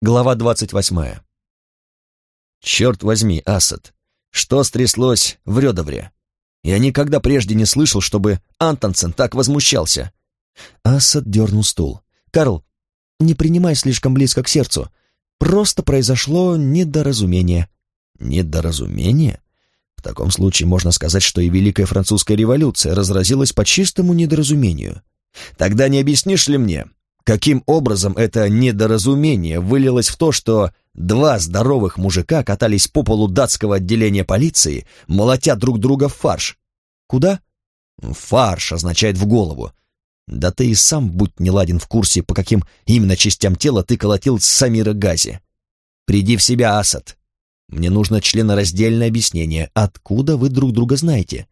Глава двадцать восьмая. Черт возьми, Асад, что стряслось в Рёдовре? Я никогда прежде не слышал, чтобы Антонсен так возмущался. Асад дернул стул. «Карл, не принимай слишком близко к сердцу. Просто произошло недоразумение». «Недоразумение?» В таком случае можно сказать, что и Великая Французская революция разразилась по чистому недоразумению. Тогда не объяснишь ли мне, каким образом это недоразумение вылилось в то, что два здоровых мужика катались по полу датского отделения полиции, молотя друг друга в фарш? Куда? Фарш означает в голову. Да ты и сам, будь неладен в курсе, по каким именно частям тела ты колотил Самира Гази. Приди в себя, Асад. Мне нужно членораздельное объяснение, откуда вы друг друга знаете.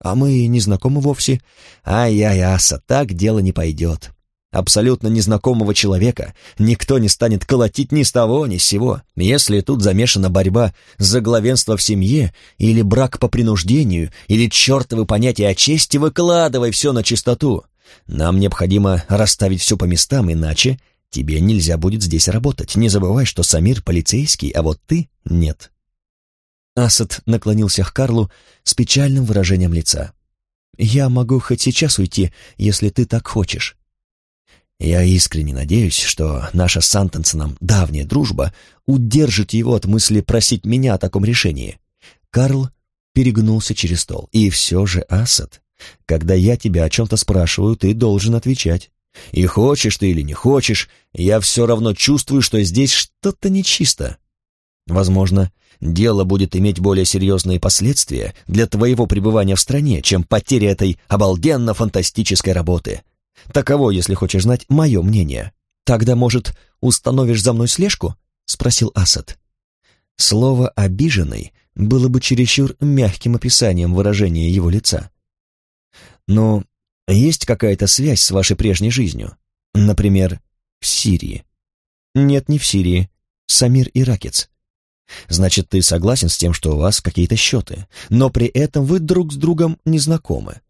А мы не знакомы вовсе. Ай-яй, Асад, так дело не пойдет. Абсолютно незнакомого человека никто не станет колотить ни с того, ни с сего. Если тут замешана борьба за главенство в семье, или брак по принуждению, или чертовы понятия о чести, выкладывай все на чистоту. Нам необходимо расставить все по местам, иначе тебе нельзя будет здесь работать. Не забывай, что Самир полицейский, а вот ты нет». Асад наклонился к Карлу с печальным выражением лица. «Я могу хоть сейчас уйти, если ты так хочешь». Я искренне надеюсь, что наша с Антонсоном давняя дружба удержит его от мысли просить меня о таком решении. Карл перегнулся через стол. И все же, Асад, когда я тебя о чем-то спрашиваю, ты должен отвечать. И хочешь ты или не хочешь, я все равно чувствую, что здесь что-то нечисто. Возможно, дело будет иметь более серьезные последствия для твоего пребывания в стране, чем потеря этой обалденно-фантастической работы. Таково, если хочешь знать, мое мнение. Тогда, может, установишь за мной слежку? Спросил Асад. Слово «обиженный» было бы чересчур мягким описанием выражения его лица. Но есть какая-то связь с вашей прежней жизнью? Например, в Сирии? Нет, не в Сирии. Самир Иракец. Значит, ты согласен с тем, что у вас какие-то счеты, но при этом вы друг с другом не знакомы.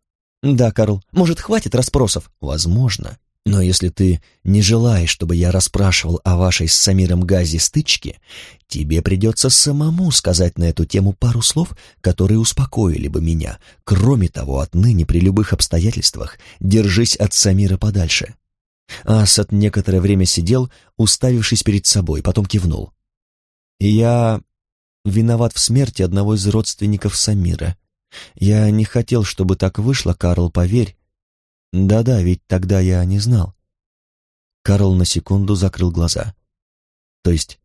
Да, Карл, может, хватит расспросов? Возможно. Но если ты не желаешь, чтобы я расспрашивал о вашей с Самиром Гази стычке, тебе придется самому сказать на эту тему пару слов, которые успокоили бы меня. Кроме того, отныне при любых обстоятельствах держись от Самира подальше». Асад некоторое время сидел, уставившись перед собой, потом кивнул. «Я виноват в смерти одного из родственников Самира. Я не хотел, чтобы так вышло, Карл, поверь. Да-да, ведь тогда я не знал. Карл на секунду закрыл глаза. То есть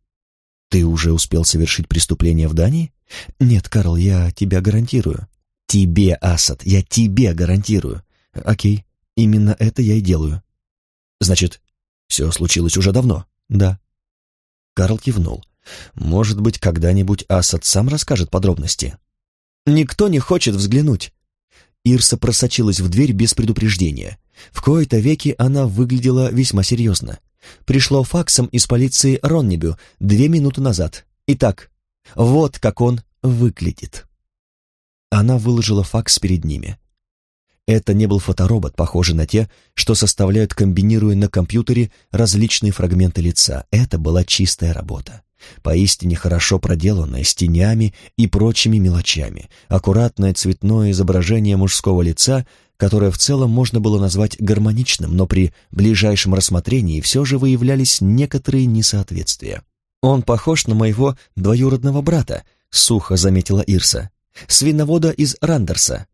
ты уже успел совершить преступление в Дании? Нет, Карл, я тебя гарантирую. Тебе, Асад, я тебе гарантирую. Окей, именно это я и делаю. Значит, все случилось уже давно? Да. Карл кивнул. Может быть, когда-нибудь Асад сам расскажет подробности? Никто не хочет взглянуть. Ирса просочилась в дверь без предупреждения. В кои-то веки она выглядела весьма серьезно. Пришло факсом из полиции Роннибю две минуты назад. Итак, вот как он выглядит. Она выложила факс перед ними. Это не был фоторобот, похожий на те, что составляют, комбинируя на компьютере различные фрагменты лица. Это была чистая работа поистине хорошо проделанное, с тенями и прочими мелочами, аккуратное цветное изображение мужского лица, которое в целом можно было назвать гармоничным, но при ближайшем рассмотрении все же выявлялись некоторые несоответствия. «Он похож на моего двоюродного брата», — сухо заметила Ирса, «свиновода из Рандерса».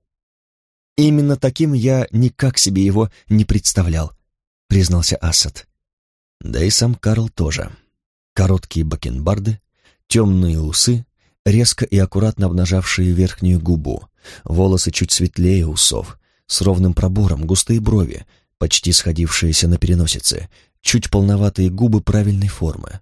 «Именно таким я никак себе его не представлял», — признался Асад. Да и сам Карл тоже. Короткие бакенбарды, темные усы, резко и аккуратно обнажавшие верхнюю губу, волосы чуть светлее усов, с ровным пробором, густые брови, почти сходившиеся на переносице, чуть полноватые губы правильной формы.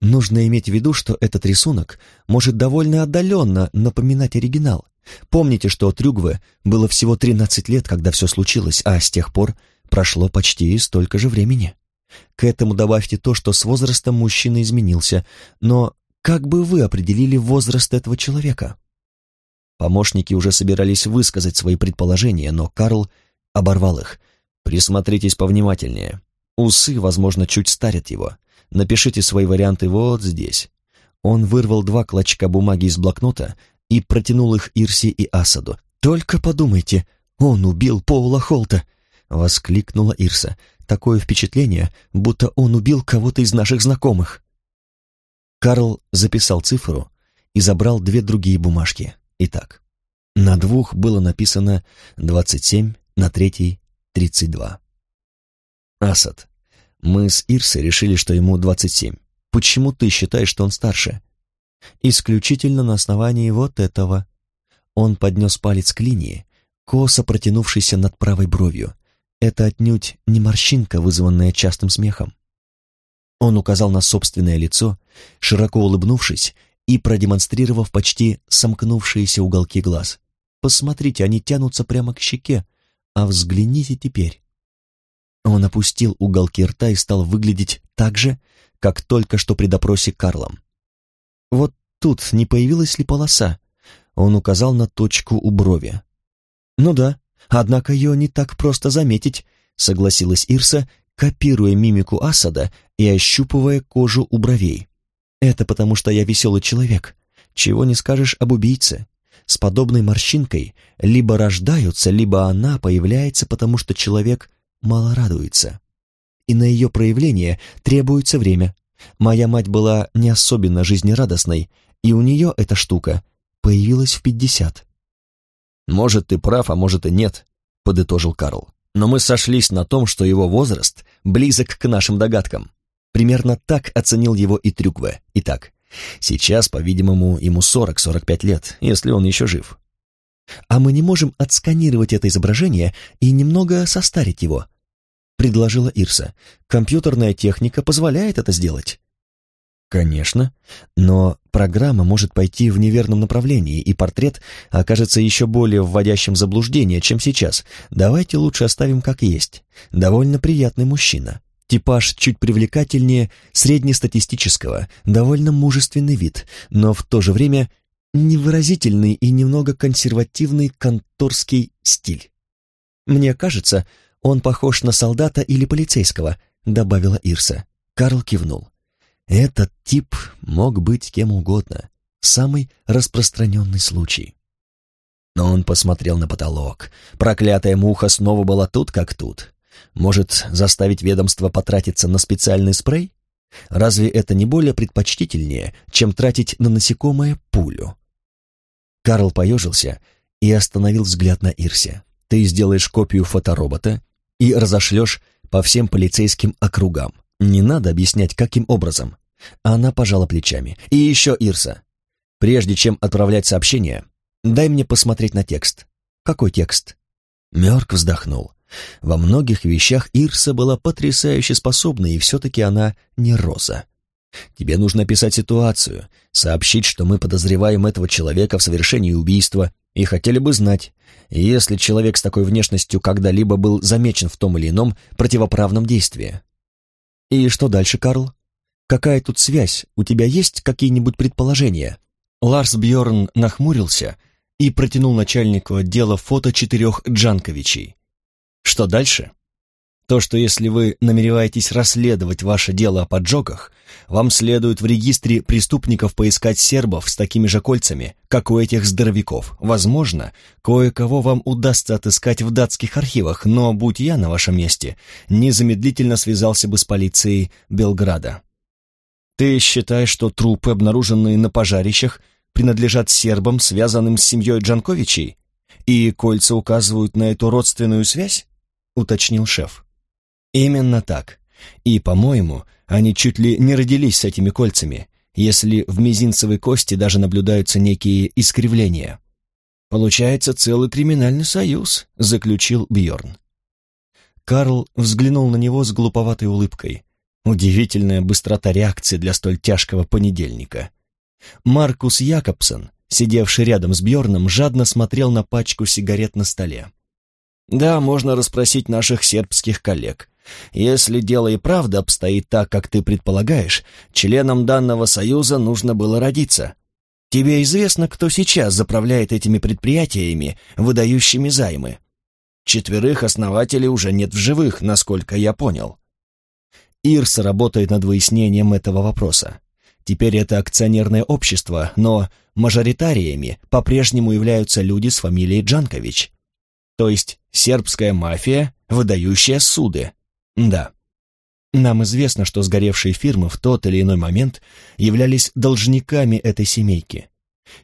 Нужно иметь в виду, что этот рисунок может довольно отдаленно напоминать оригинал. Помните, что Трюгве было всего 13 лет, когда все случилось, а с тех пор прошло почти столько же времени. К этому добавьте то, что с возрастом мужчина изменился. Но как бы вы определили возраст этого человека? Помощники уже собирались высказать свои предположения, но Карл оборвал их. Присмотритесь повнимательнее. Усы, возможно, чуть старят его. Напишите свои варианты вот здесь». Он вырвал два клочка бумаги из блокнота и протянул их Ирсе и Асаду. «Только подумайте, он убил Поула Холта!» — воскликнула Ирса. «Такое впечатление, будто он убил кого-то из наших знакомых». Карл записал цифру и забрал две другие бумажки. Итак, на двух было написано 27, на третьей — 32. Асад, мы с Ирсой решили, что ему 27. Почему ты считаешь, что он старше? Исключительно на основании вот этого. Он поднес палец к линии, косо протянувшейся над правой бровью. Это отнюдь не морщинка, вызванная частым смехом. Он указал на собственное лицо, широко улыбнувшись и продемонстрировав почти сомкнувшиеся уголки глаз. «Посмотрите, они тянутся прямо к щеке, а взгляните теперь». Он опустил уголки рта и стал выглядеть так же, как только что при допросе Карлом. «Вот тут не появилась ли полоса?» Он указал на точку у брови. «Ну да, однако ее не так просто заметить», — согласилась Ирса, копируя мимику Асада и ощупывая кожу у бровей. «Это потому, что я веселый человек. Чего не скажешь об убийце. С подобной морщинкой либо рождаются, либо она появляется, потому что человек мало радуется. И на ее проявление требуется время. Моя мать была не особенно жизнерадостной, и у нее эта штука появилась в пятьдесят. «Может, ты прав, а может и нет», — подытожил Карл. «Но мы сошлись на том, что его возраст близок к нашим догадкам. Примерно так оценил его и Трюкве. Итак, сейчас, по-видимому, ему 40-45 лет, если он еще жив. А мы не можем отсканировать это изображение и немного состарить его, предложила Ирса. Компьютерная техника позволяет это сделать. Конечно, но программа может пойти в неверном направлении, и портрет окажется еще более вводящим в заблуждение, чем сейчас. Давайте лучше оставим как есть. Довольно приятный мужчина. Типаж чуть привлекательнее среднестатистического, довольно мужественный вид, но в то же время невыразительный и немного консервативный конторский стиль. Мне кажется, он похож на солдата или полицейского, добавила Ирса. Карл кивнул. Этот тип мог быть кем угодно. Самый распространенный случай. Но он посмотрел на потолок. Проклятая муха снова была тут как тут. Может, заставить ведомство потратиться на специальный спрей? Разве это не более предпочтительнее, чем тратить на насекомое пулю? Карл поежился и остановил взгляд на Ирсе. «Ты сделаешь копию фоторобота и разошлешь по всем полицейским округам. Не надо объяснять, каким образом. Она пожала плечами. И еще, Ирса, прежде чем отправлять сообщение, дай мне посмотреть на текст. Какой текст? Мёрк вздохнул. Во многих вещах Ирса была потрясающе способна, и все-таки она не Роза. Тебе нужно писать ситуацию, сообщить, что мы подозреваем этого человека в совершении убийства и хотели бы знать, если человек с такой внешностью когда-либо был замечен в том или ином противоправном действии. И что дальше, Карл? Какая тут связь? У тебя есть какие-нибудь предположения? Ларс Бьорн нахмурился и протянул начальнику отдела фото четырех Джанковичей. Что дальше? То, что если вы намереваетесь расследовать ваше дело о поджогах, вам следует в регистре преступников поискать сербов с такими же кольцами, как у этих здоровяков. Возможно, кое-кого вам удастся отыскать в датских архивах, но, будь я на вашем месте, незамедлительно связался бы с полицией Белграда. Ты считаешь, что трупы, обнаруженные на пожарищах, принадлежат сербам, связанным с семьей Джанковичей? И кольца указывают на эту родственную связь? Уточнил шеф. Именно так. И, по-моему, они чуть ли не родились с этими кольцами, если в мизинцевой кости даже наблюдаются некие искривления. Получается целый криминальный союз, заключил Бьорн. Карл взглянул на него с глуповатой улыбкой. Удивительная быстрота реакции для столь тяжкого понедельника. Маркус Якобсон, сидевший рядом с Бьорном, жадно смотрел на пачку сигарет на столе. «Да, можно расспросить наших сербских коллег. Если дело и правда обстоит так, как ты предполагаешь, членам данного союза нужно было родиться. Тебе известно, кто сейчас заправляет этими предприятиями, выдающими займы? Четверых основателей уже нет в живых, насколько я понял. Ирс работает над выяснением этого вопроса. Теперь это акционерное общество, но мажоритариями по-прежнему являются люди с фамилией Джанкович. То есть сербская мафия, выдающая суды. Да. Нам известно, что сгоревшие фирмы в тот или иной момент являлись должниками этой семейки.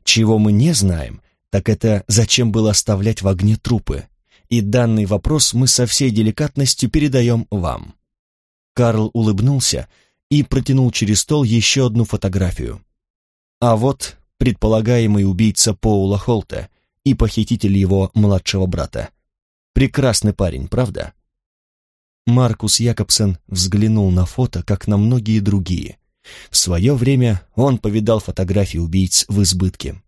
Чего мы не знаем, так это зачем было оставлять в огне трупы. И данный вопрос мы со всей деликатностью передаем вам. Карл улыбнулся и протянул через стол еще одну фотографию. А вот предполагаемый убийца Поула Холта и похититель его младшего брата. Прекрасный парень, правда? Маркус Якобсен взглянул на фото, как на многие другие. В свое время он повидал фотографии убийц в избытке.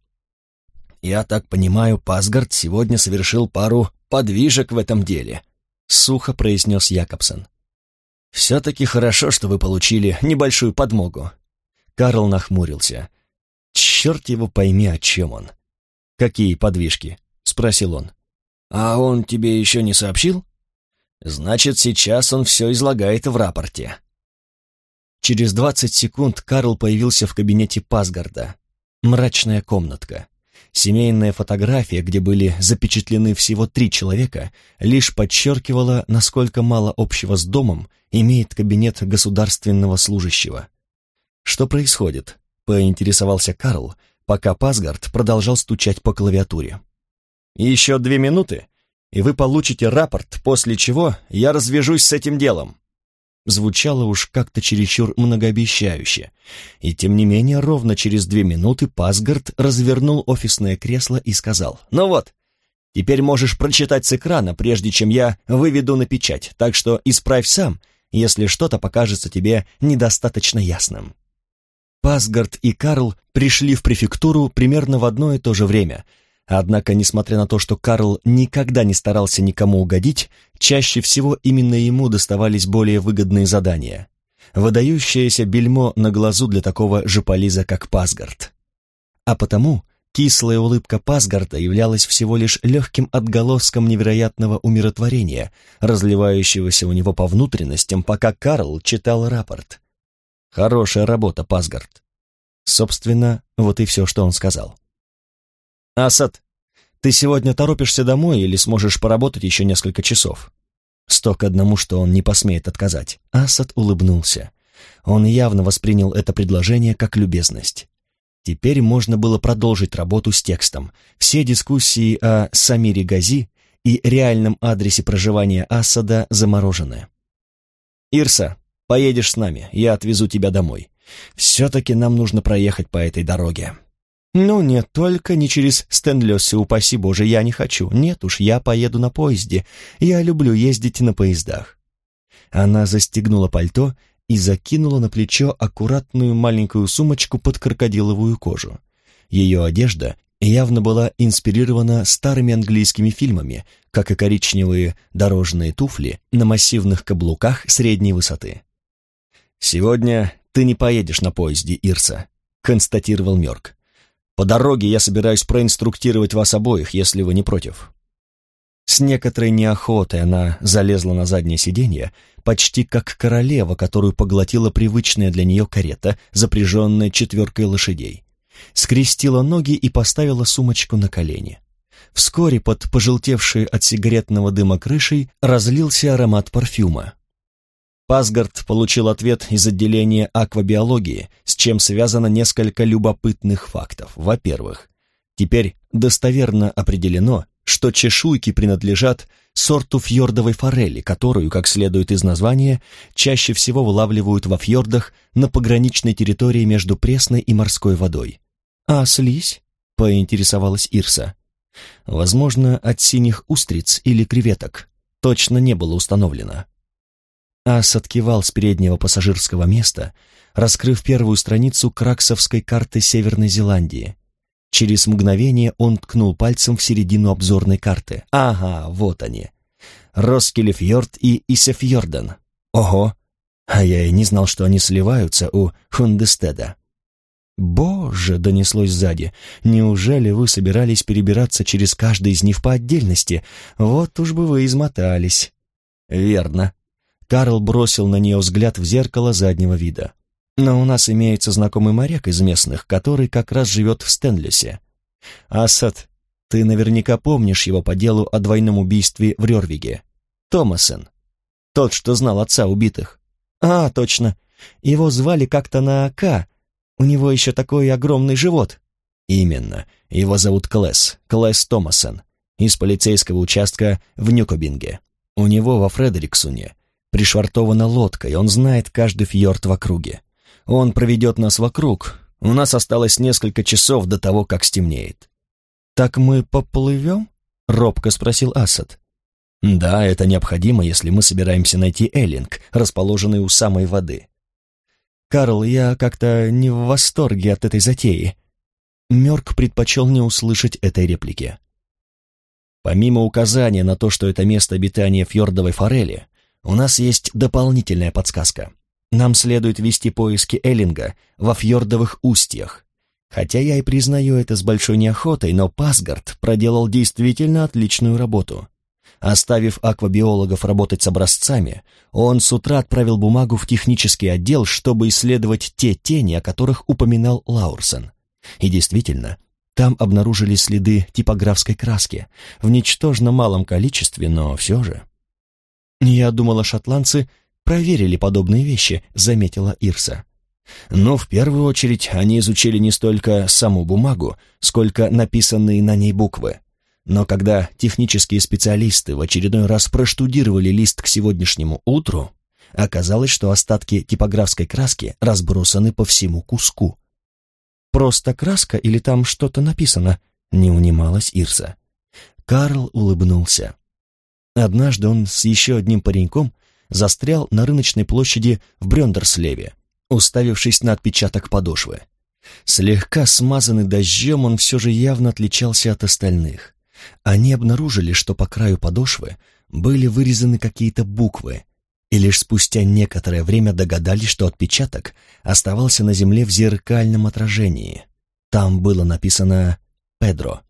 «Я так понимаю, Пасгард сегодня совершил пару подвижек в этом деле», — сухо произнес Якобсен. «Все-таки хорошо, что вы получили небольшую подмогу». Карл нахмурился. «Черт его пойми, о чем он». «Какие подвижки?» — спросил он. «А он тебе еще не сообщил?» Значит, сейчас он все излагает в рапорте. Через двадцать секунд Карл появился в кабинете Пасгарда. Мрачная комнатка. Семейная фотография, где были запечатлены всего три человека, лишь подчеркивала, насколько мало общего с домом имеет кабинет государственного служащего. «Что происходит?» — поинтересовался Карл, пока Пасгард продолжал стучать по клавиатуре. «Еще две минуты, и вы получите рапорт, после чего я развяжусь с этим делом». Звучало уж как-то чересчур многообещающе, и тем не менее ровно через две минуты Пасгард развернул офисное кресло и сказал, «Ну вот, теперь можешь прочитать с экрана, прежде чем я выведу на печать, так что исправь сам, если что-то покажется тебе недостаточно ясным». Пасгард и Карл пришли в префектуру примерно в одно и то же время — Однако, несмотря на то, что Карл никогда не старался никому угодить, чаще всего именно ему доставались более выгодные задания. Выдающееся бельмо на глазу для такого жополиза, как Пасгард. А потому кислая улыбка Пасгарда являлась всего лишь легким отголоском невероятного умиротворения, разливающегося у него по внутренностям, пока Карл читал рапорт. «Хорошая работа, Пасгард». Собственно, вот и все, что он сказал. «Асад, ты сегодня торопишься домой или сможешь поработать еще несколько часов?» Сто к одному, что он не посмеет отказать. Асад улыбнулся. Он явно воспринял это предложение как любезность. Теперь можно было продолжить работу с текстом. Все дискуссии о Самире Гази и реальном адресе проживания Асада заморожены. «Ирса, поедешь с нами, я отвезу тебя домой. Все-таки нам нужно проехать по этой дороге». «Ну нет, только не через Стэнлёсы, упаси Боже, я не хочу. Нет уж, я поеду на поезде. Я люблю ездить на поездах». Она застегнула пальто и закинула на плечо аккуратную маленькую сумочку под крокодиловую кожу. Ее одежда явно была инспирирована старыми английскими фильмами, как и коричневые дорожные туфли на массивных каблуках средней высоты. «Сегодня ты не поедешь на поезде, Ирса», — констатировал Мёрк. По дороге я собираюсь проинструктировать вас обоих, если вы не против». С некоторой неохотой она залезла на заднее сиденье, почти как королева, которую поглотила привычная для нее карета, запряженная четверкой лошадей. Скрестила ноги и поставила сумочку на колени. Вскоре под пожелтевшей от сигаретного дыма крышей разлился аромат парфюма. Пасгард получил ответ из отделения аквабиологии, с чем связано несколько любопытных фактов. Во-первых, теперь достоверно определено, что чешуйки принадлежат сорту фьордовой форели, которую, как следует из названия, чаще всего вылавливают во фьордах на пограничной территории между пресной и морской водой. «А слизь?» — поинтересовалась Ирса. «Возможно, от синих устриц или креветок. Точно не было установлено». Ас откивал с переднего пассажирского места, раскрыв первую страницу краксовской карты Северной Зеландии. Через мгновение он ткнул пальцем в середину обзорной карты. «Ага, вот они. Роскелефьорд и Исефьорден. Ого! А я и не знал, что они сливаются у Хундестеда». «Боже!» — донеслось сзади. «Неужели вы собирались перебираться через каждый из них по отдельности? Вот уж бы вы измотались». «Верно», Карл бросил на нее взгляд в зеркало заднего вида. «Но у нас имеется знакомый моряк из местных, который как раз живет в Стэнлесе. Асад, ты наверняка помнишь его по делу о двойном убийстве в Рервиге. Томасон. Тот, что знал отца убитых. А, точно. Его звали как-то на «К». У него еще такой огромный живот. Именно. Его зовут Клэс. Клэс Томасон. Из полицейского участка в Нюкобинге. У него во Фредериксуне пришвартована лодка, и он знает каждый фьорд в округе. Он проведет нас вокруг. У нас осталось несколько часов до того, как стемнеет. «Так мы поплывем?» — робко спросил Асад. «Да, это необходимо, если мы собираемся найти Эллинг, расположенный у самой воды». «Карл, я как-то не в восторге от этой затеи». Мёрк предпочел не услышать этой реплики. Помимо указания на то, что это место обитания фьордовой форели, у нас есть дополнительная подсказка. Нам следует вести поиски Эллинга во фьордовых устьях. Хотя я и признаю это с большой неохотой, но Пасгард проделал действительно отличную работу. Оставив аквабиологов работать с образцами, он с утра отправил бумагу в технический отдел, чтобы исследовать те тени, о которых упоминал Лаурсон. И действительно, там обнаружили следы типографской краски, в ничтожно малом количестве, но все же. «Я думала, шотландцы проверили подобные вещи», — заметила Ирса. Но в первую очередь они изучили не столько саму бумагу, сколько написанные на ней буквы. Но когда технические специалисты в очередной раз проштудировали лист к сегодняшнему утру, оказалось, что остатки типографской краски разбросаны по всему куску. «Просто краска или там что-то написано?» — не унималась Ирса. Карл улыбнулся. Однажды он с еще одним пареньком застрял на рыночной площади в Брёндерслеве, уставившись на отпечаток подошвы. Слегка смазанный дождем, он все же явно отличался от остальных. Они обнаружили, что по краю подошвы были вырезаны какие-то буквы, и лишь спустя некоторое время догадались, что отпечаток оставался на земле в зеркальном отражении. Там было написано «Педро».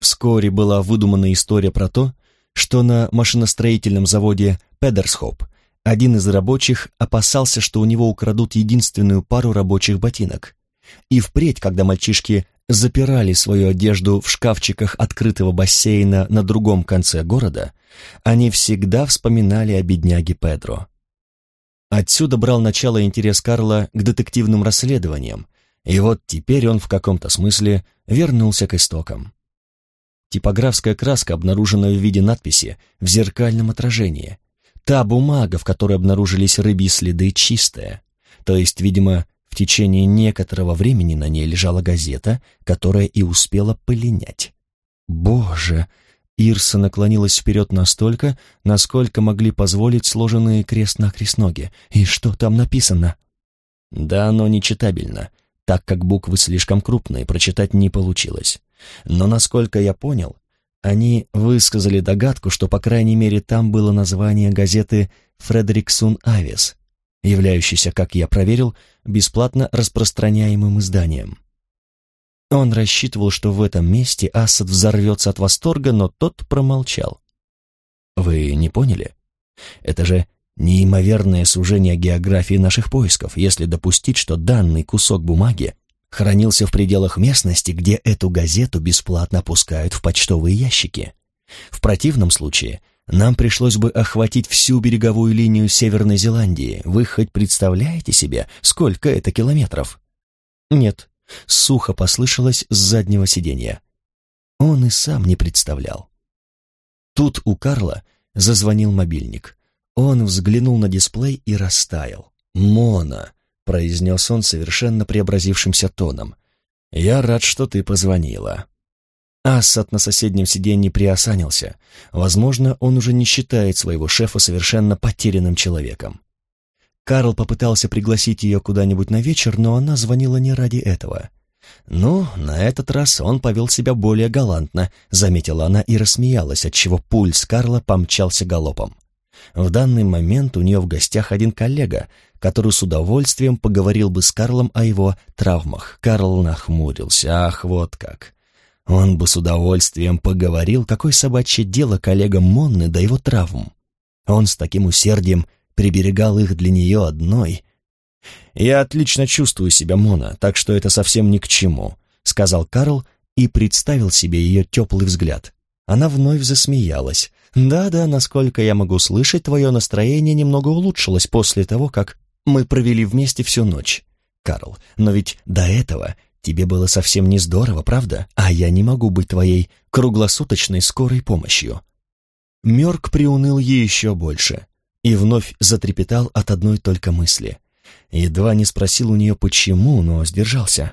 Вскоре была выдумана история про то, что на машиностроительном заводе «Педерсхоп» один из рабочих опасался, что у него украдут единственную пару рабочих ботинок. И впредь, когда мальчишки запирали свою одежду в шкафчиках открытого бассейна на другом конце города, они всегда вспоминали о бедняге Педро. Отсюда брал начало интерес Карла к детективным расследованиям, и вот теперь он в каком-то смысле вернулся к истокам. Типографская краска обнаружена в виде надписи в зеркальном отражении. Та бумага, в которой обнаружились рыбьи следы, чистая. То есть, видимо, в течение некоторого времени на ней лежала газета, которая и успела полинять. «Боже!» Ирса наклонилась вперед настолько, насколько могли позволить сложенные крест-накрест ноги. «И что там написано?» Да, оно нечитабельно, так как буквы слишком крупные, прочитать не получилось. Но, насколько я понял, они высказали догадку, что, по крайней мере, там было название газеты «Фредериксун Авис», являющейся, как я проверил, бесплатно распространяемым изданием. Он рассчитывал, что в этом месте Асад взорвется от восторга, но тот промолчал. «Вы не поняли? Это же неимоверное сужение географии наших поисков, если допустить, что данный кусок бумаги хранился в пределах местности, где эту газету бесплатно опускают в почтовые ящики. В противном случае нам пришлось бы охватить всю береговую линию Северной Зеландии. Вы хоть представляете себе, сколько это километров? Нет, сухо послышалось с заднего сиденья. Он и сам не представлял. Тут у Карла зазвонил мобильник. Он взглянул на дисплей и растаял. «Мона!» — произнес он совершенно преобразившимся тоном. «Я рад, что ты позвонила». Ассад на соседнем сиденье приосанился. Возможно, он уже не считает своего шефа совершенно потерянным человеком. Карл попытался пригласить ее куда-нибудь на вечер, но она звонила не ради этого. «Ну, на этот раз он повел себя более галантно», — заметила она и рассмеялась, отчего пульс Карла помчался галопом. В данный момент у нее в гостях один коллега, который с удовольствием поговорил бы с Карлом о его травмах. Карл нахмурился. «Ах, вот как!» Он бы с удовольствием поговорил, какое собачье дело коллега Монны до его травм. Он с таким усердием приберегал их для нее одной. «Я отлично чувствую себя, Мона, так что это совсем ни к чему», — сказал Карл и представил себе ее теплый взгляд. Она вновь засмеялась. «Да-да, насколько я могу слышать, твое настроение немного улучшилось после того, как мы провели вместе всю ночь. Карл, но ведь до этого тебе было совсем не здорово, правда? А я не могу быть твоей круглосуточной скорой помощью». Мёрк приуныл еще больше и вновь затрепетал от одной только мысли. Едва не спросил у нее почему, но сдержался.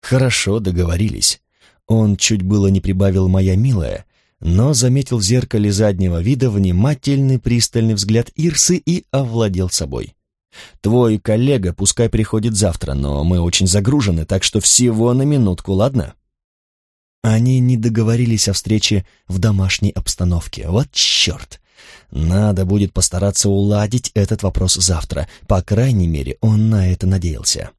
«Хорошо, договорились. Он чуть было не прибавил «моя милая», но заметил в зеркале заднего вида внимательный пристальный взгляд Ирсы и овладел собой. «Твой коллега пускай приходит завтра, но мы очень загружены, так что всего на минутку, ладно?» Они не договорились о встрече в домашней обстановке. Вот черт! Надо будет постараться уладить этот вопрос завтра. По крайней мере, он на это надеялся.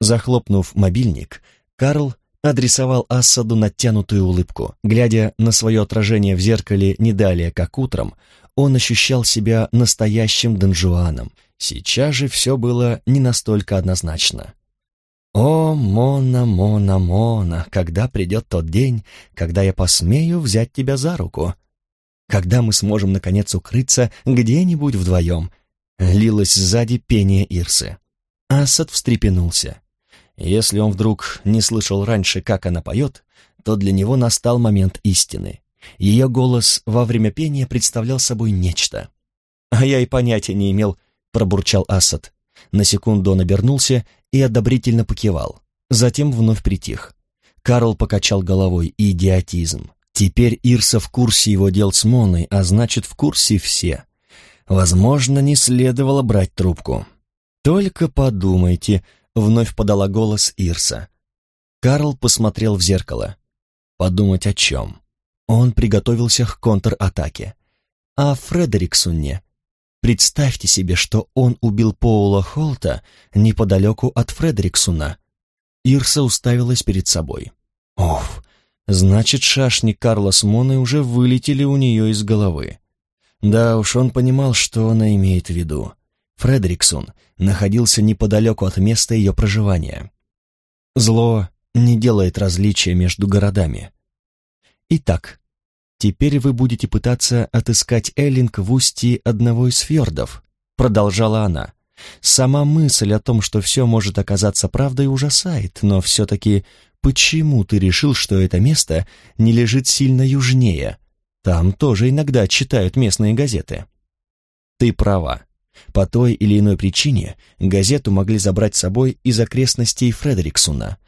Захлопнув мобильник, Карл адресовал Ассаду натянутую улыбку. Глядя на свое отражение в зеркале не далее, как утром, он ощущал себя настоящим донжуаном. Сейчас же все было не настолько однозначно. «О, Мона, Мона, Мона, когда придет тот день, когда я посмею взять тебя за руку? Когда мы сможем, наконец, укрыться где-нибудь вдвоем?» Лилось сзади пение Ирсы. Асад встрепенулся. Если он вдруг не слышал раньше, как она поет, то для него настал момент истины. Ее голос во время пения представлял собой нечто. «А я и понятия не имел», — пробурчал Асад. На секунду он обернулся и одобрительно покивал. Затем вновь притих. Карл покачал головой. «Идиотизм. Теперь Ирса в курсе его дел с Моной, а значит, в курсе все. Возможно, не следовало брать трубку. Только подумайте, Вновь подала голос Ирса. Карл посмотрел в зеркало. Подумать о чем? Он приготовился к контратаке. А Фредериксуне? Представьте себе, что он убил Поула Холта неподалеку от Фредериксуна. Ирса уставилась перед собой. Оф, значит, шашни Карла с уже вылетели у нее из головы. Да уж, он понимал, что она имеет в виду. Фредериксон находился неподалеку от места ее проживания. Зло не делает различия между городами. Итак, теперь вы будете пытаться отыскать Эллинг в устье одного из фьордов, продолжала она. Сама мысль о том, что все может оказаться правдой, ужасает, но все-таки почему ты решил, что это место не лежит сильно южнее? Там тоже иногда читают местные газеты. Ты права. По той или иной причине газету могли забрать с собой из окрестностей Фредериксуна.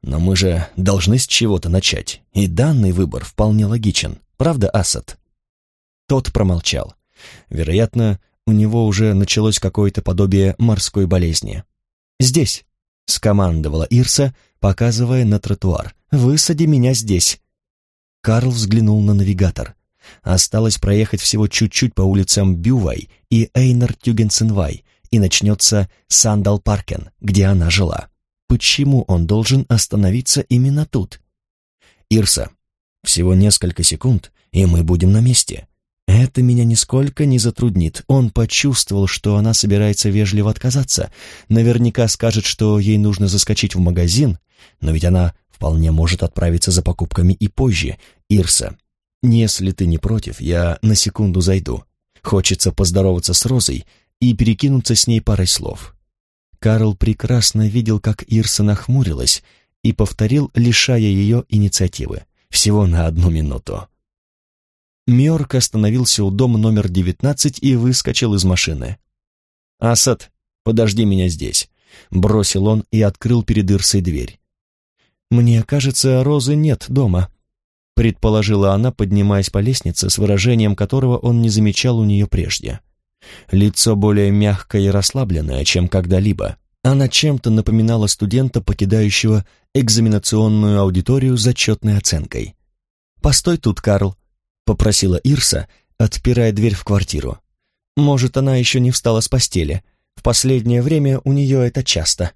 Но мы же должны с чего-то начать, и данный выбор вполне логичен. Правда, Асад? Тот промолчал. Вероятно, у него уже началось какое-то подобие морской болезни. «Здесь», — скомандовала Ирса, показывая на тротуар. «Высади меня здесь». Карл взглянул на навигатор. Осталось проехать всего чуть-чуть по улицам Бювай и Эйнер Тюгенсенвай, и начнется Сандал-Паркен, где она жила. Почему он должен остановиться именно тут? Ирса, всего несколько секунд, и мы будем на месте. Это меня нисколько не затруднит. Он почувствовал, что она собирается вежливо отказаться. Наверняка скажет, что ей нужно заскочить в магазин, но ведь она вполне может отправиться за покупками и позже. Ирса, «Если ты не против, я на секунду зайду. Хочется поздороваться с Розой и перекинуться с ней парой слов». Карл прекрасно видел, как Ирса нахмурилась и повторил, лишая ее инициативы. Всего на одну минуту. Мёрк остановился у дома номер девятнадцать и выскочил из машины. «Асад, подожди меня здесь», — бросил он и открыл перед Ирсой дверь. «Мне кажется, Розы нет дома», предположила она, поднимаясь по лестнице с выражением которого он не замечал у нее прежде. Лицо более мягкое и расслабленное, чем когда-либо. Она чем-то напоминала студента, покидающего экзаменационную аудиторию с зачетной оценкой. «Постой тут, Карл», — попросила Ирса, отпирая дверь в квартиру. «Может, она еще не встала с постели. В последнее время у нее это часто».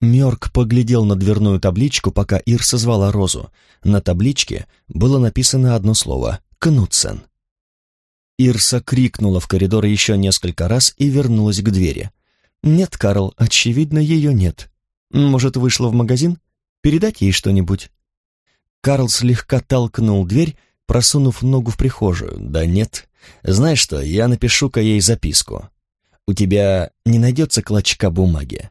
Мёрк поглядел на дверную табличку, пока Ирса звала Розу. На табличке было написано одно слово «Кнутсен». Ирса крикнула в коридор еще несколько раз и вернулась к двери. «Нет, Карл, очевидно, ее нет. Может, вышла в магазин? Передать ей что-нибудь?» Карл слегка толкнул дверь, просунув ногу в прихожую. «Да нет. Знаешь что, я напишу-ка ей записку. У тебя не найдется клочка бумаги?»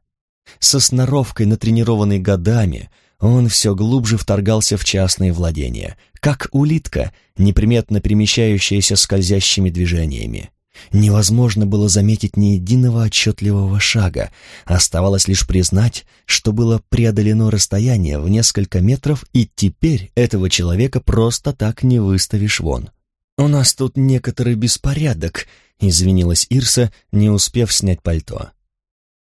Со сноровкой, натренированной годами, он все глубже вторгался в частные владения, как улитка, неприметно перемещающаяся скользящими движениями. Невозможно было заметить ни единого отчетливого шага, оставалось лишь признать, что было преодолено расстояние в несколько метров, и теперь этого человека просто так не выставишь вон. «У нас тут некоторый беспорядок», — извинилась Ирса, не успев снять пальто.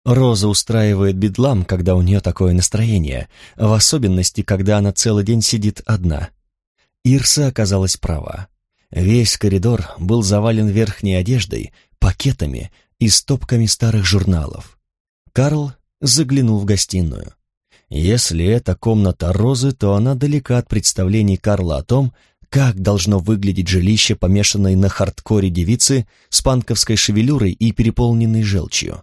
Роза устраивает бедлам, когда у нее такое настроение, в особенности, когда она целый день сидит одна. Ирса оказалась права. Весь коридор был завален верхней одеждой, пакетами и стопками старых журналов. Карл заглянул в гостиную. Если это комната Розы, то она далека от представлений Карла о том, как должно выглядеть жилище, помешанной на хардкоре девицы с панковской шевелюрой и переполненной желчью.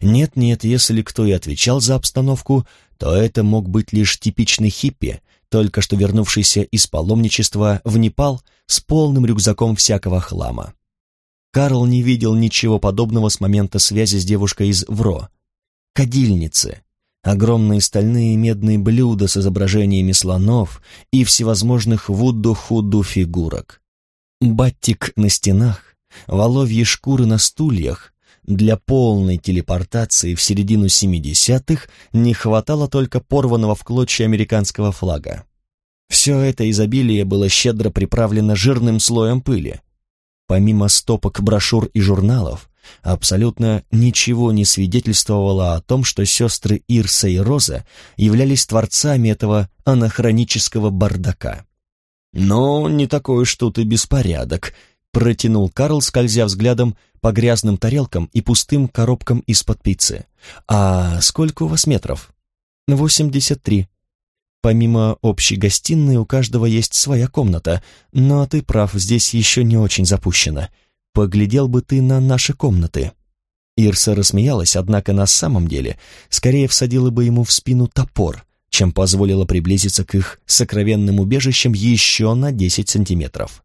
Нет-нет, если кто и отвечал за обстановку, то это мог быть лишь типичный хиппи, только что вернувшийся из паломничества в Непал с полным рюкзаком всякого хлама. Карл не видел ничего подобного с момента связи с девушкой из Вро. Кадильницы, огромные стальные медные блюда с изображениями слонов и всевозможных вудду-худду фигурок. Баттик на стенах, воловьи шкуры на стульях, для полной телепортации в середину 70-х не хватало только порванного в клочья американского флага. Все это изобилие было щедро приправлено жирным слоем пыли. Помимо стопок брошюр и журналов, абсолютно ничего не свидетельствовало о том, что сестры Ирса и Роза являлись творцами этого анахронического бардака. Но не такой уж тут и беспорядок, протянул Карл, скользя взглядом по грязным тарелкам и пустым коробкам из-под пиццы. «А сколько у вас метров?» «Восемьдесят три. Помимо общей гостиной у каждого есть своя комната, но ты прав, здесь еще не очень запущено. Поглядел бы ты на наши комнаты». Ирса рассмеялась, однако на самом деле скорее всадила бы ему в спину топор, чем позволила приблизиться к их сокровенным убежищам еще на десять сантиметров.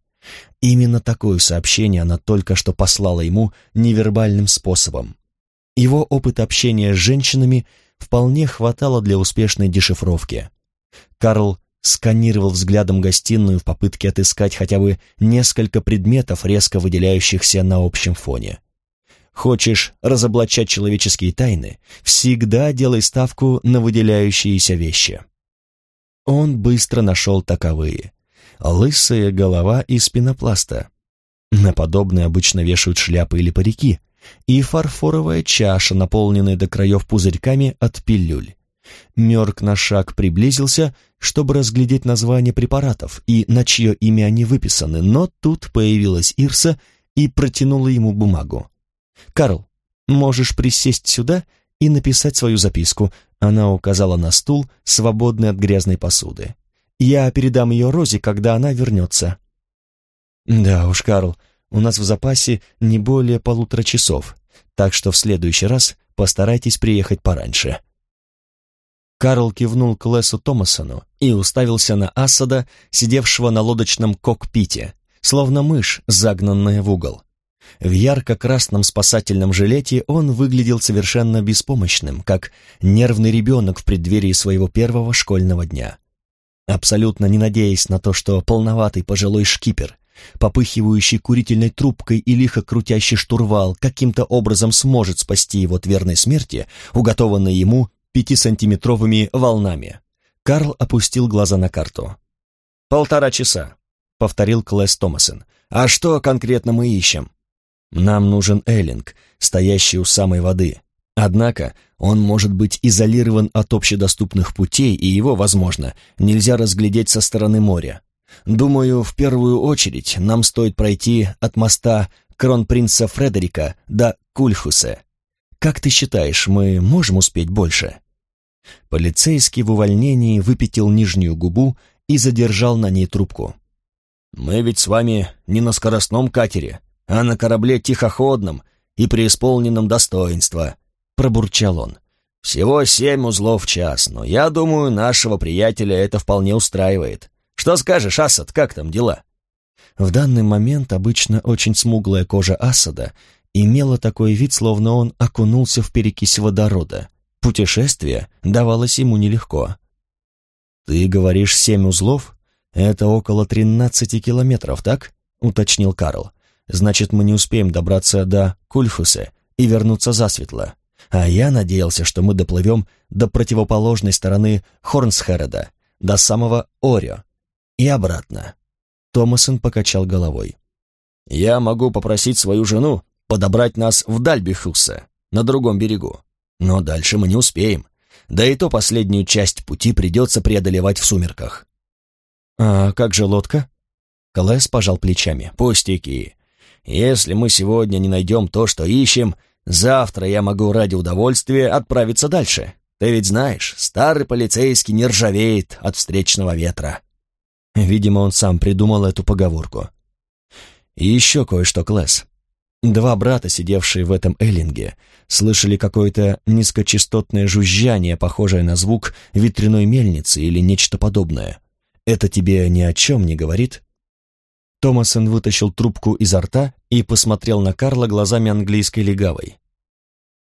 Именно такое сообщение она только что послала ему невербальным способом. Его опыт общения с женщинами вполне хватало для успешной дешифровки. Карл сканировал взглядом гостиную в попытке отыскать хотя бы несколько предметов, резко выделяющихся на общем фоне. Хочешь разоблачать человеческие тайны, всегда делай ставку на выделяющиеся вещи. Он быстро нашел таковые лысая голова из пенопласта. На подобные обычно вешают шляпы или парики, и фарфоровая чаша, наполненная до краев пузырьками от пилюль. Мёрк на шаг приблизился, чтобы разглядеть название препаратов и на чье имя они выписаны, но тут появилась Ирса и протянула ему бумагу. «Карл, можешь присесть сюда и написать свою записку», она указала на стул, свободный от грязной посуды. Я передам ее Розе, когда она вернется». «Да уж, Карл, у нас в запасе не более полутора часов, так что в следующий раз постарайтесь приехать пораньше». Карл кивнул к Лесу Томасону и уставился на Асада, сидевшего на лодочном кокпите, словно мышь, загнанная в угол. В ярко-красном спасательном жилете он выглядел совершенно беспомощным, как нервный ребенок в преддверии своего первого школьного дня абсолютно не надеясь на то, что полноватый пожилой шкипер, попыхивающий курительной трубкой и лихо крутящий штурвал, каким-то образом сможет спасти его от верной смерти, уготованной ему пятисантиметровыми волнами. Карл опустил глаза на карту. «Полтора часа», — повторил Клэс Томасон. «А что конкретно мы ищем?» «Нам нужен Эллинг, стоящий у самой воды. Однако он может быть изолирован от общедоступных путей, и его, возможно, нельзя разглядеть со стороны моря. Думаю, в первую очередь нам стоит пройти от моста кронпринца Фредерика до Кульхусе. Как ты считаешь, мы можем успеть больше?» Полицейский в увольнении выпятил нижнюю губу и задержал на ней трубку. «Мы ведь с вами не на скоростном катере», а на корабле тихоходном и преисполненном достоинства», — пробурчал он. «Всего семь узлов в час, но я думаю, нашего приятеля это вполне устраивает. Что скажешь, Асад, как там дела?» В данный момент обычно очень смуглая кожа Асада имела такой вид, словно он окунулся в перекись водорода. Путешествие давалось ему нелегко. «Ты говоришь семь узлов? Это около тринадцати километров, так?» — уточнил Карл. «Значит, мы не успеем добраться до Кульфуса и вернуться засветло. А я надеялся, что мы доплывем до противоположной стороны Хорнсхереда, до самого Орио и обратно». Томасон покачал головой. «Я могу попросить свою жену подобрать нас в Дальбихусе, на другом берегу. Но дальше мы не успеем. Да и то последнюю часть пути придется преодолевать в сумерках». «А как же лодка?» Клэс пожал плечами. «Пустяки. Если мы сегодня не найдем то, что ищем, завтра я могу ради удовольствия отправиться дальше. Ты ведь знаешь, старый полицейский не ржавеет от встречного ветра». Видимо, он сам придумал эту поговорку. И еще кое-что, Клэс. Два брата, сидевшие в этом эллинге, слышали какое-то низкочастотное жужжание, похожее на звук ветряной мельницы или нечто подобное. Это тебе ни о чем не говорит? Томасон вытащил трубку изо рта и посмотрел на Карла глазами английской легавой.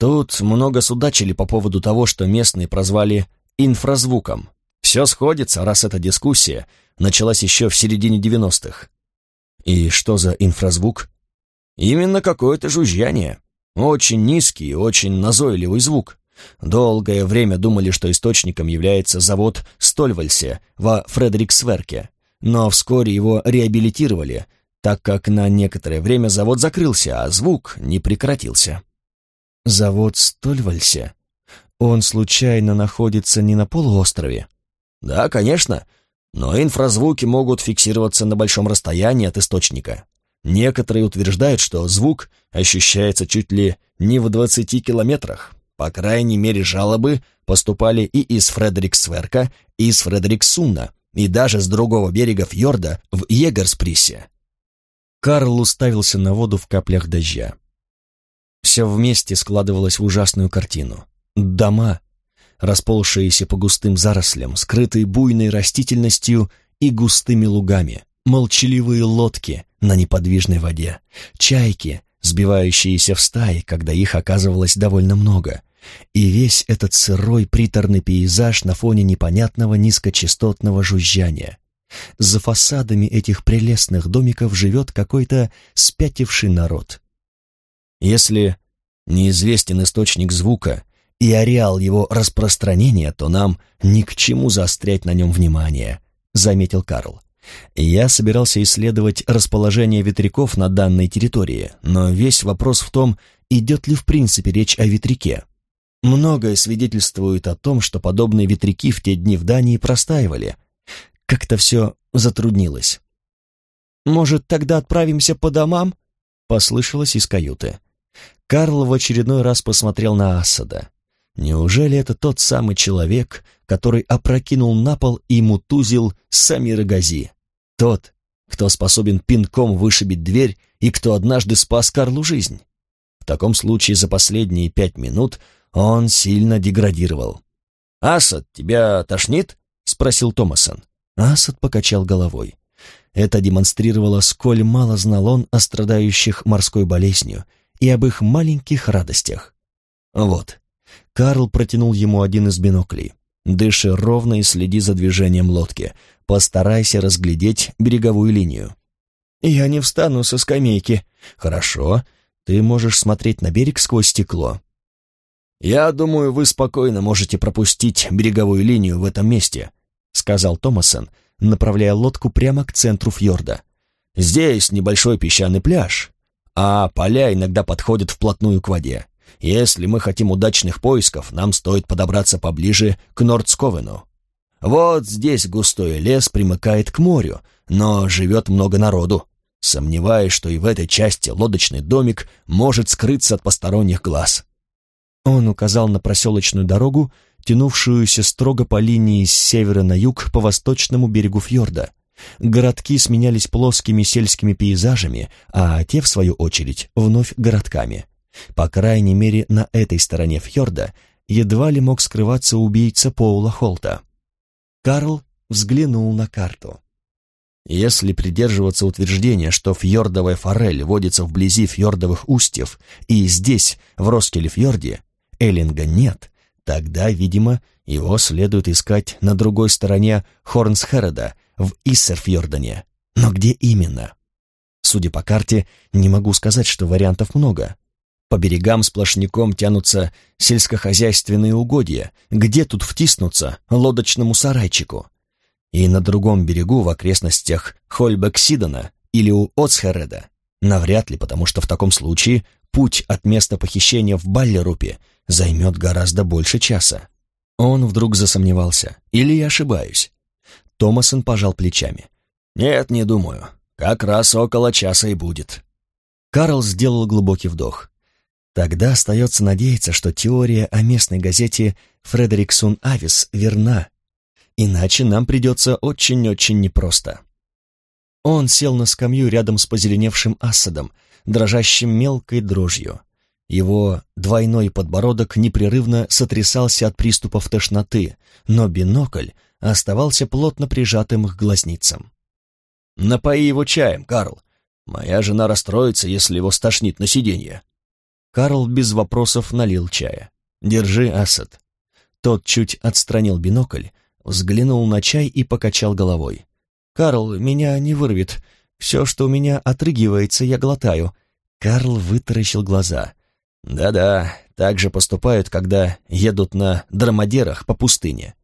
Тут много судачили по поводу того, что местные прозвали инфразвуком. Все сходится, раз эта дискуссия началась еще в середине девяностых. И что за инфразвук? Именно какое-то жужжание. Очень низкий, очень назойливый звук. Долгое время думали, что источником является завод Стольвальсе во Фредериксверке, но вскоре его реабилитировали, так как на некоторое время завод закрылся, а звук не прекратился. Завод Стольвальсе? Он случайно находится не на полуострове? Да, конечно, но инфразвуки могут фиксироваться на большом расстоянии от источника. Некоторые утверждают, что звук ощущается чуть ли не в 20 километрах. По крайней мере, жалобы поступали и из Фредериксверка, и из Фредериксуна, и даже с другого берега фьорда в Егерсприсе. Карл уставился на воду в каплях дождя. Все вместе складывалось в ужасную картину. Дома, расползшиеся по густым зарослям, скрытые буйной растительностью и густыми лугами, молчаливые лодки на неподвижной воде, чайки, сбивающиеся в стаи, когда их оказывалось довольно много, и весь этот сырой приторный пейзаж на фоне непонятного низкочастотного жужжания. За фасадами этих прелестных домиков живет какой-то спятивший народ. Если неизвестен источник звука и ареал его распространения, то нам ни к чему заострять на нем внимание, заметил Карл. Я собирался исследовать расположение ветряков на данной территории, но весь вопрос в том, идет ли в принципе речь о ветряке. Многое свидетельствует о том, что подобные ветряки в те дни в Дании простаивали. Как-то все затруднилось. «Может, тогда отправимся по домам?» — послышалось из каюты. Карл в очередной раз посмотрел на Асада. Неужели это тот самый человек, который опрокинул на пол и мутузил Самира Гази? Тот, кто способен пинком вышибить дверь и кто однажды спас Карлу жизнь. В таком случае за последние пять минут он сильно деградировал. «Асад, тебя тошнит?» — спросил Томасон. Асад покачал головой. Это демонстрировало, сколь мало знал он о страдающих морской болезнью и об их маленьких радостях. Вот. Карл протянул ему один из биноклей. Дыши ровно и следи за движением лодки. Постарайся разглядеть береговую линию. Я не встану со скамейки. Хорошо, ты можешь смотреть на берег сквозь стекло. Я думаю, вы спокойно можете пропустить береговую линию в этом месте, сказал Томасон, направляя лодку прямо к центру фьорда. Здесь небольшой песчаный пляж, а поля иногда подходят вплотную к воде. Если мы хотим удачных поисков, нам стоит подобраться поближе к Нордсковену. Вот здесь густой лес примыкает к морю, но живет много народу. Сомневаюсь, что и в этой части лодочный домик может скрыться от посторонних глаз. Он указал на проселочную дорогу, тянувшуюся строго по линии с севера на юг по восточному берегу фьорда. Городки сменялись плоскими сельскими пейзажами, а те, в свою очередь, вновь городками. По крайней мере, на этой стороне фьорда едва ли мог скрываться убийца Поула Холта. Карл взглянул на карту. Если придерживаться утверждения, что фьордовая форель водится вблизи фьордовых устьев, и здесь, в Роскеле-фьорде, Эллинга нет, тогда, видимо, его следует искать на другой стороне Хорнсхереда, в Иссерфьордане. Но где именно? Судя по карте, не могу сказать, что вариантов много. По берегам сплошняком тянутся сельскохозяйственные угодья. Где тут втиснуться лодочному сарайчику? И на другом берегу, в окрестностях Хольбек-Сидона или у Оцхереда, навряд ли, потому что в таком случае путь от места похищения в Баллерупе займет гораздо больше часа. Он вдруг засомневался. Или я ошибаюсь? Томасон пожал плечами. «Нет, не думаю. Как раз около часа и будет». Карл сделал глубокий вдох. Тогда остается надеяться, что теория о местной газете «Фредериксун Авис» верна. Иначе нам придется очень-очень непросто. Он сел на скамью рядом с позеленевшим Асадом, дрожащим мелкой дрожью. Его двойной подбородок непрерывно сотрясался от приступов тошноты, но бинокль оставался плотно прижатым к глазницам. «Напои его чаем, Карл. Моя жена расстроится, если его стошнит на сиденье». Карл без вопросов налил чая. «Держи, Асад». Тот чуть отстранил бинокль, взглянул на чай и покачал головой. «Карл, меня не вырвет. Все, что у меня отрыгивается, я глотаю». Карл вытаращил глаза. «Да-да, так же поступают, когда едут на драмадерах по пустыне.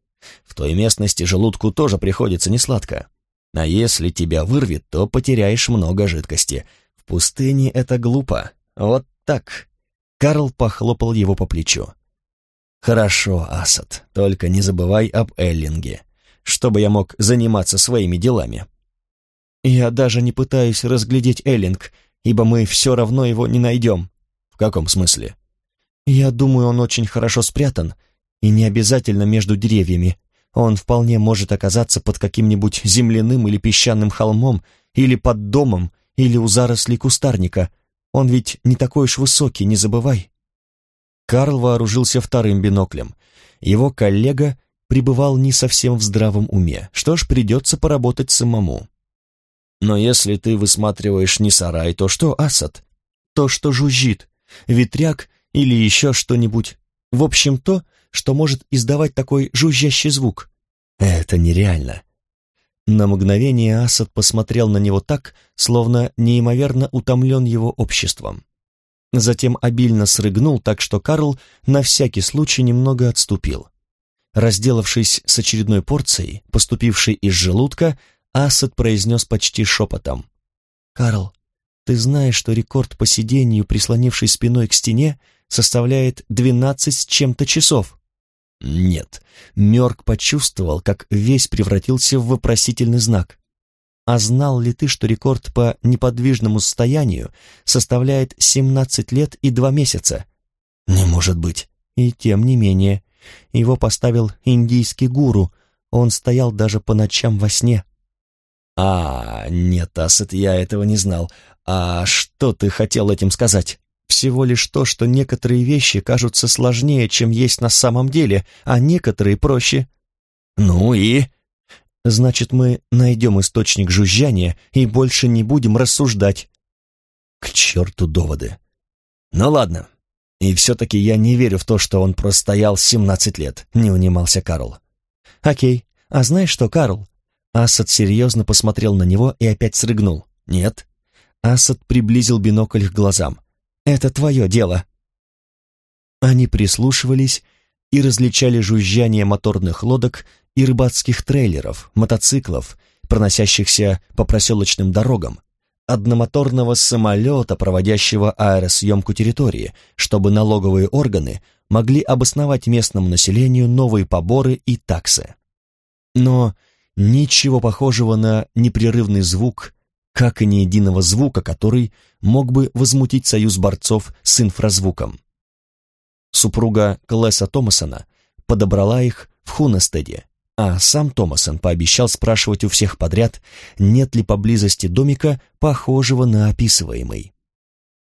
В той местности желудку тоже приходится несладко. А если тебя вырвет, то потеряешь много жидкости. В пустыне это глупо. Вот так. Карл похлопал его по плечу. «Хорошо, Асад, только не забывай об Эллинге, чтобы я мог заниматься своими делами». «Я даже не пытаюсь разглядеть Эллинг, ибо мы все равно его не найдем». «В каком смысле?» «Я думаю, он очень хорошо спрятан, и не обязательно между деревьями. Он вполне может оказаться под каким-нибудь земляным или песчаным холмом, или под домом, или у зарослей кустарника. Он ведь не такой уж высокий, не забывай. Карл вооружился вторым биноклем. Его коллега пребывал не совсем в здравом уме. Что ж, придется поработать самому. Но если ты высматриваешь не сарай, то что, Асад? То, что жужжит. Ветряк или еще что-нибудь. В общем, то, что может издавать такой жужжащий звук. Это нереально. На мгновение Асад посмотрел на него так, словно неимоверно утомлен его обществом. Затем обильно срыгнул, так что Карл на всякий случай немного отступил. Разделавшись с очередной порцией, поступившей из желудка, Асад произнес почти шепотом. «Карл, ты знаешь, что рекорд по сидению, прислонившись спиной к стене, составляет двенадцать с чем-то часов?» Нет, Мёрк почувствовал, как весь превратился в вопросительный знак. А знал ли ты, что рекорд по неподвижному состоянию составляет 17 лет и 2 месяца? Не может быть. И тем не менее, его поставил индийский гуру, он стоял даже по ночам во сне. А, нет, Асет, я этого не знал. А что ты хотел этим сказать? Всего лишь то, что некоторые вещи кажутся сложнее, чем есть на самом деле, а некоторые проще. Ну и... Значит, мы найдем источник жужжания и больше не будем рассуждать. К черту доводы. Ну ладно. И все-таки я не верю в то, что он простоял семнадцать лет, не унимался Карл. Окей. А знаешь что, Карл? Асад серьезно посмотрел на него и опять срыгнул. Нет. Асад приблизил бинокль к глазам. Это твое дело». Они прислушивались и различали жужжание моторных лодок и рыбацких трейлеров, мотоциклов, проносящихся по проселочным дорогам, одномоторного самолета, проводящего аэросъемку территории, чтобы налоговые органы могли обосновать местному населению новые поборы и таксы. Но ничего похожего на непрерывный звук как и ни единого звука, который мог бы возмутить союз борцов с инфразвуком. Супруга Клесса Томасона подобрала их в Хунестеде, А сам Томасон пообещал спрашивать у всех подряд, нет ли поблизости домика, похожего на описываемый.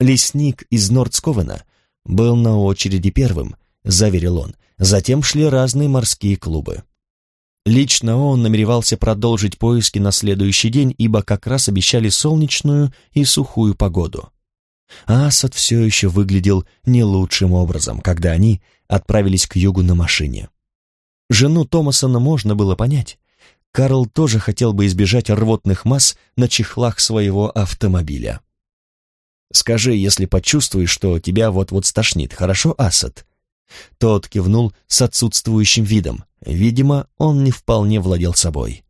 Лесник из Нордсковена был на очереди первым, заверил он, затем шли разные морские клубы. Лично он намеревался продолжить поиски на следующий день, ибо как раз обещали солнечную и сухую погоду. Асад все еще выглядел не лучшим образом, когда они отправились к югу на машине. Жену Томасона можно было понять. Карл тоже хотел бы избежать рвотных масс на чехлах своего автомобиля. «Скажи, если почувствуешь, что тебя вот-вот стошнит, хорошо, Асад?» Тот кивнул с отсутствующим видом. Видимо, он не вполне владел собой.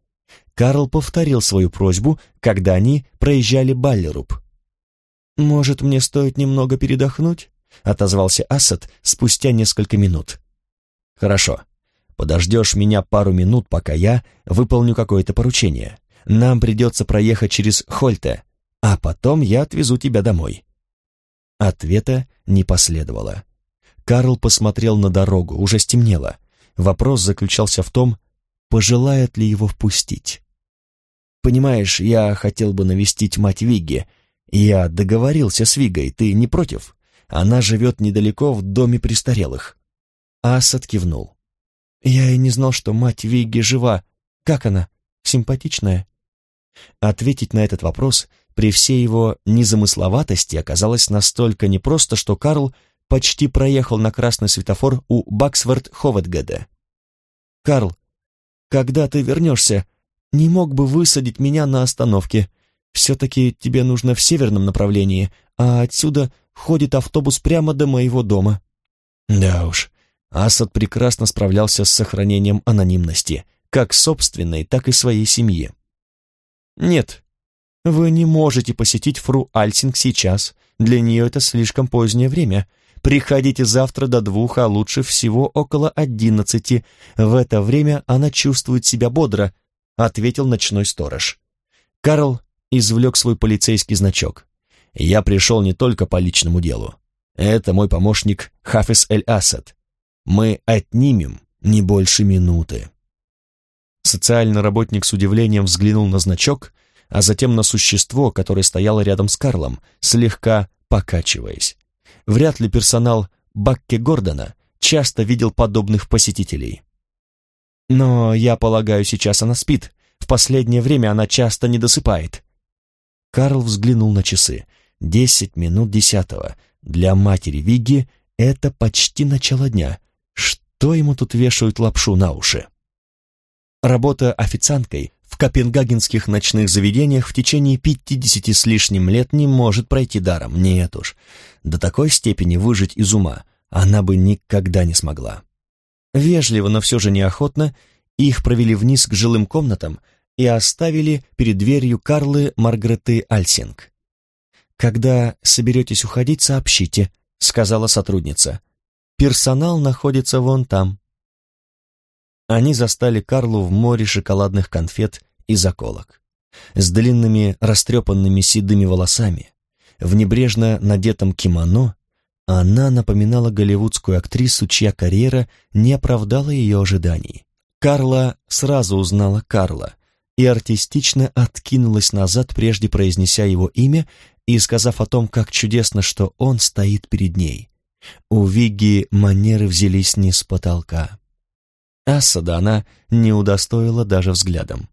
Карл повторил свою просьбу, когда они проезжали Баллеруб. «Может, мне стоит немного передохнуть?» — отозвался Асад спустя несколько минут. «Хорошо. Подождешь меня пару минут, пока я выполню какое-то поручение. Нам придется проехать через Хольте, а потом я отвезу тебя домой». Ответа не последовало. Карл посмотрел на дорогу, уже стемнело. Вопрос заключался в том, пожелает ли его впустить. «Понимаешь, я хотел бы навестить мать Вигги. Я договорился с Вигой, ты не против? Она живет недалеко в доме престарелых». Асад кивнул. «Я и не знал, что мать Вигги жива. Как она? Симпатичная?» Ответить на этот вопрос при всей его незамысловатости оказалось настолько непросто, что Карл почти проехал на красный светофор у Баксворт-Ховатгеда. «Карл, когда ты вернешься, не мог бы высадить меня на остановке? Все-таки тебе нужно в северном направлении, а отсюда ходит автобус прямо до моего дома». Да уж, Асад прекрасно справлялся с сохранением анонимности, как собственной, так и своей семьи. «Нет, вы не можете посетить фру Альсинг сейчас, для нее это слишком позднее время. Приходите завтра до двух, а лучше всего около одиннадцати. В это время она чувствует себя бодро», — ответил ночной сторож. Карл извлек свой полицейский значок. «Я пришел не только по личному делу. Это мой помощник Хафиз Эль-Асад. Мы отнимем не больше минуты». Социальный работник с удивлением взглянул на значок, а затем на существо, которое стояло рядом с Карлом, слегка покачиваясь. Вряд ли персонал Бакке Гордона часто видел подобных посетителей. Но, я полагаю, сейчас она спит. В последнее время она часто не досыпает. Карл взглянул на часы. Десять минут десятого. Для матери Вигги это почти начало дня. Что ему тут вешают лапшу на уши? Работа официанткой копенгагенских ночных заведениях в течение пятидесяти с лишним лет не может пройти даром. Нет уж, до такой степени выжить из ума она бы никогда не смогла. Вежливо, но все же неохотно, их провели вниз к жилым комнатам и оставили перед дверью Карлы Маргареты Альсинг. «Когда соберетесь уходить, сообщите», — сказала сотрудница. «Персонал находится вон там». Они застали Карлу в море шоколадных конфет и заколок. С длинными растрепанными седыми волосами, в небрежно надетом кимоно, она напоминала голливудскую актрису, чья карьера не оправдала ее ожиданий. Карла сразу узнала Карла и артистично откинулась назад, прежде произнеся его имя и сказав о том, как чудесно, что он стоит перед ней. У Вигги манеры взялись не с потолка. Асада она не удостоила даже взглядом.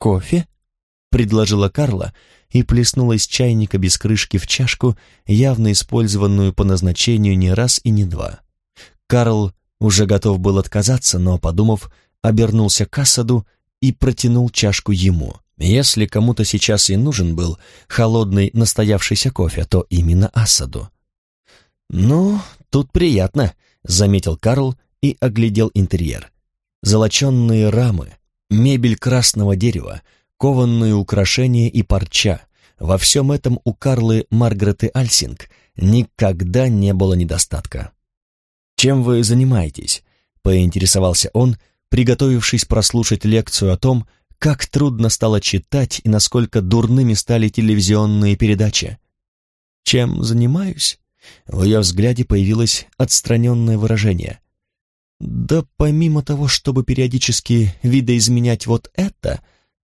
«Кофе?» — предложила Карла и плеснула из чайника без крышки в чашку, явно использованную по назначению не раз и не два. Карл уже готов был отказаться, но, подумав, обернулся к Асаду и протянул чашку ему. Если кому-то сейчас и нужен был холодный настоявшийся кофе, то именно Асаду. «Ну, тут приятно», — заметил Карл и оглядел интерьер. Золоченные рамы, мебель красного дерева, кованные украшения и парча. Во всем этом у Карлы Маргареты Альсинг никогда не было недостатка. «Чем вы занимаетесь?» — поинтересовался он, приготовившись прослушать лекцию о том, как трудно стало читать и насколько дурными стали телевизионные передачи. «Чем занимаюсь?» В ее взгляде появилось отстраненное выражение. Да помимо того, чтобы периодически видоизменять вот это,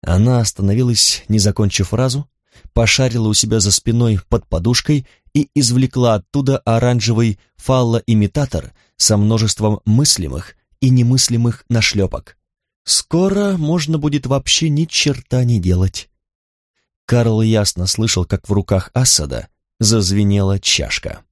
она остановилась, не закончив фразу, пошарила у себя за спиной под подушкой и извлекла оттуда оранжевый фаллоимитатор со множеством мыслимых и немыслимых нашлепок. Скоро можно будет вообще ни черта не делать. Карл ясно слышал, как в руках Асада зазвенела чашка.